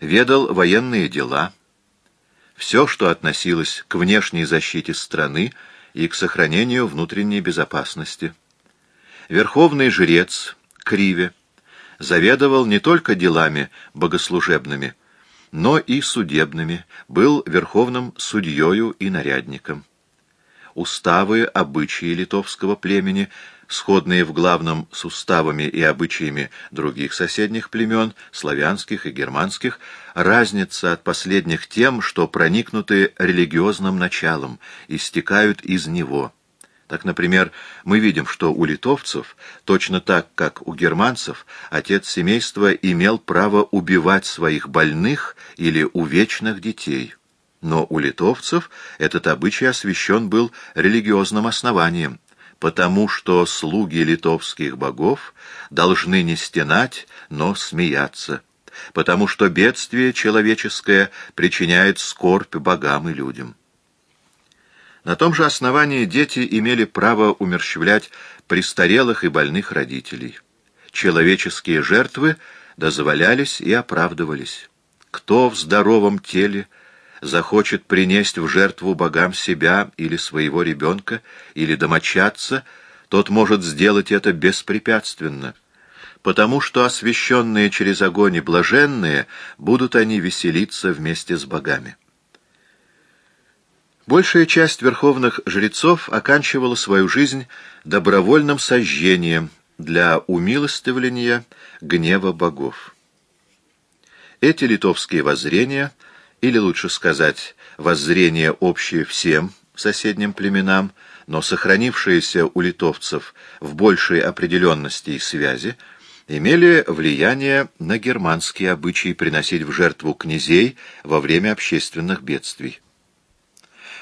ведал военные дела, все, что относилось к внешней защите страны и к сохранению внутренней безопасности. Верховный жрец Криве заведовал не только делами богослужебными, но и судебными, был верховным судьею и нарядником. Уставы, обычаи литовского племени, сходные в главном с уставами и обычаями других соседних племен, славянских и германских, разница от последних тем, что проникнуты религиозным началом, истекают из него – так, например, мы видим, что у литовцев, точно так, как у германцев, отец семейства имел право убивать своих больных или увечных детей. Но у литовцев этот обычай освящен был религиозным основанием, потому что слуги литовских богов должны не стенать, но смеяться, потому что бедствие человеческое причиняет скорбь богам и людям. На том же основании дети имели право умерщвлять престарелых и больных родителей. Человеческие жертвы дозволялись и оправдывались. Кто в здоровом теле захочет принести в жертву богам себя или своего ребенка, или домочадца, тот может сделать это беспрепятственно, потому что освященные через огонь и блаженные будут они веселиться вместе с богами. Большая часть верховных жрецов оканчивала свою жизнь добровольным сожжением для умилостивления гнева богов. Эти литовские воззрения, или лучше сказать, воззрения общие всем соседним племенам, но сохранившиеся у литовцев в большей определенности и связи, имели влияние на германские обычаи приносить в жертву князей во время общественных бедствий.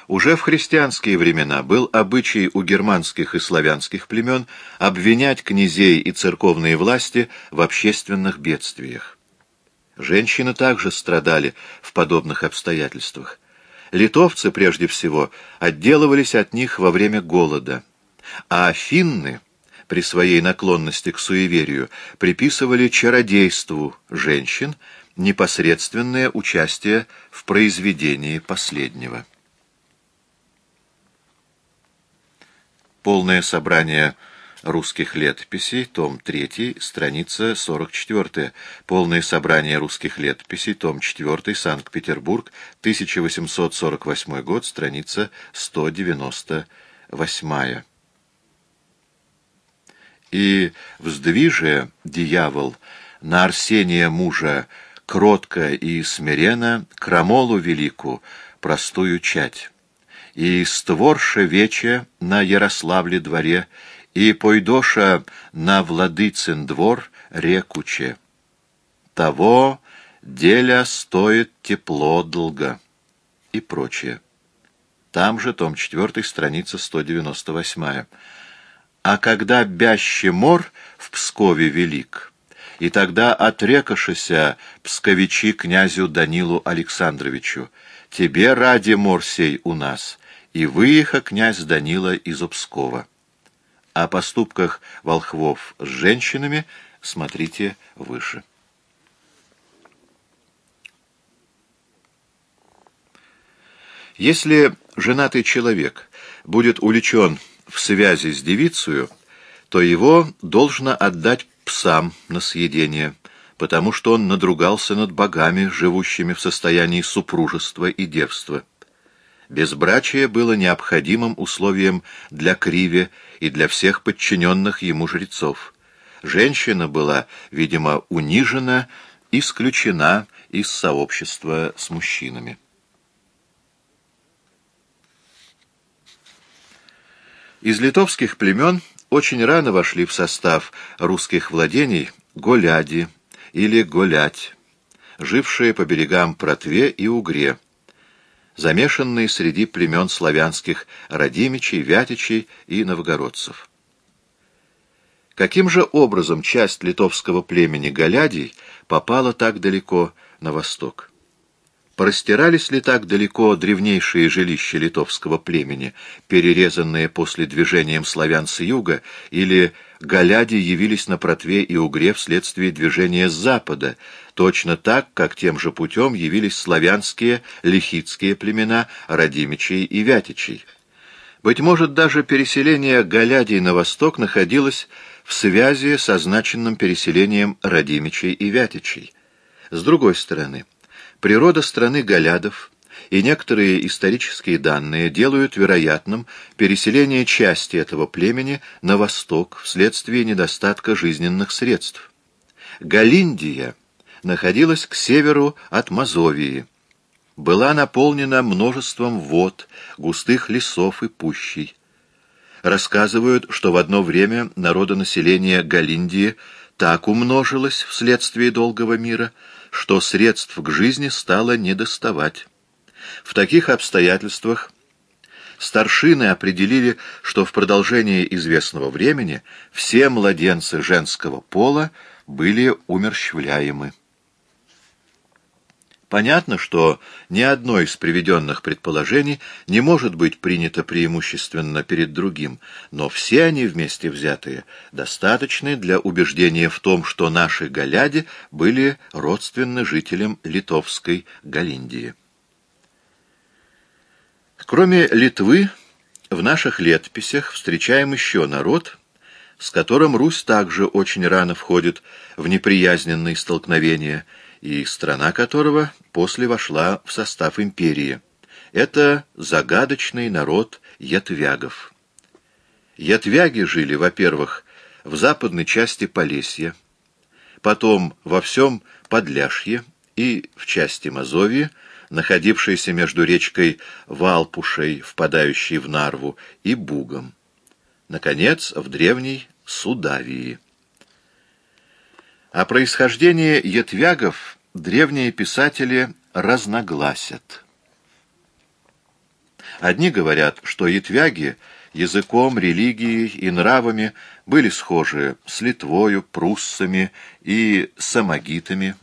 Уже в христианские времена был обычай у германских и славянских племен обвинять князей и церковные власти в общественных бедствиях. Женщины также страдали в подобных обстоятельствах. Литовцы, прежде всего, отделывались от них во время голода, а финны, при своей наклонности к суеверию, приписывали чародейству женщин непосредственное участие в произведении последнего. Полное собрание русских летописей, том 3, страница 44. Полное собрание русских летописей, том 4, Санкт-Петербург, 1848 год, страница 198. И вздвиже дьявол на Арсения мужа кротко и смиренно крамолу велику, простую чать и створша вече на Ярославле дворе, и пойдоша на Владыцин двор рекуче. Того деля стоит тепло долго и прочее. Там же, том 4, страница 198. А когда бяще мор в Пскове велик, и тогда отрекошися псковичи князю Данилу Александровичу, тебе ради морсей у нас, и выеха князь Данила из Обскова. О поступках волхвов с женщинами смотрите выше. Если женатый человек будет увлечен в связи с девицей, то его должно отдать псам на съедение, потому что он надругался над богами, живущими в состоянии супружества и девства. Безбрачие было необходимым условием для Криве и для всех подчиненных ему жрецов. Женщина была, видимо, унижена, исключена из сообщества с мужчинами. Из литовских племен очень рано вошли в состав русских владений голяди или голять, жившие по берегам Протве и Угре, замешанные среди племен славянских Радимичей, Вятичей и новгородцев. Каким же образом часть литовского племени Галядий попала так далеко на восток? Простирались ли так далеко древнейшие жилища литовского племени, перерезанные после движением славян с юга, или галяди явились на Протве и Угре вследствие движения с запада, точно так, как тем же путем явились славянские лихитские племена Радимичей и Вятичей? Быть может, даже переселение галядий на восток находилось в связи с означенным переселением Радимичей и Вятичей. С другой стороны, Природа страны Галядов и некоторые исторические данные делают вероятным переселение части этого племени на восток вследствие недостатка жизненных средств. Галиндия находилась к северу от Мазовии, была наполнена множеством вод, густых лесов и пущей. Рассказывают, что в одно время народонаселение Галиндии так умножилось вследствие долгого мира, что средств к жизни стало недоставать. В таких обстоятельствах старшины определили, что в продолжении известного времени все младенцы женского пола были умерщвляемы. Понятно, что ни одно из приведенных предположений не может быть принято преимущественно перед другим, но все они вместе взятые достаточны для убеждения в том, что наши галяди были родственны жителям литовской Галиндии. Кроме Литвы, в наших летописях встречаем еще народ, с которым Русь также очень рано входит в неприязненные столкновения – и страна которого после вошла в состав империи. Это загадочный народ ятвягов. Ятвяги жили, во-первых, в западной части Полесья, потом во всем Подляшье и в части Мазовии, находившейся между речкой Валпушей, впадающей в Нарву, и Бугом. Наконец, в древней Судавии. О происхождении ятвягов древние писатели разногласят. Одни говорят, что ятвяги языком, религией и нравами были схожи с Литвою, пруссами и самогитами.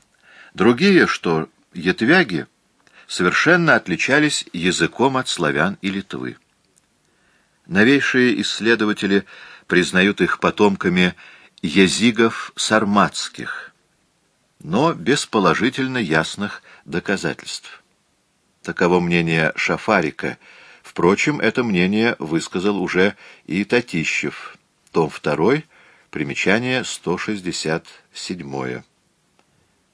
Другие, что ятвяги совершенно отличались языком от славян и Литвы. Новейшие исследователи признают их потомками езигов сарматских, но без положительно ясных доказательств. Таково мнение Шафарика. Впрочем, это мнение высказал уже и Татищев, том 2, примечание 167.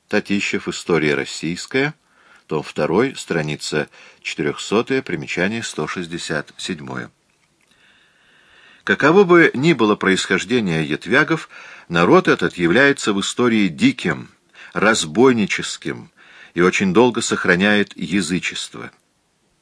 Татищев, История российская, том 2, страница 400, примечание 167. Каково бы ни было происхождение ятвягов, народ этот является в истории диким, разбойническим и очень долго сохраняет язычество.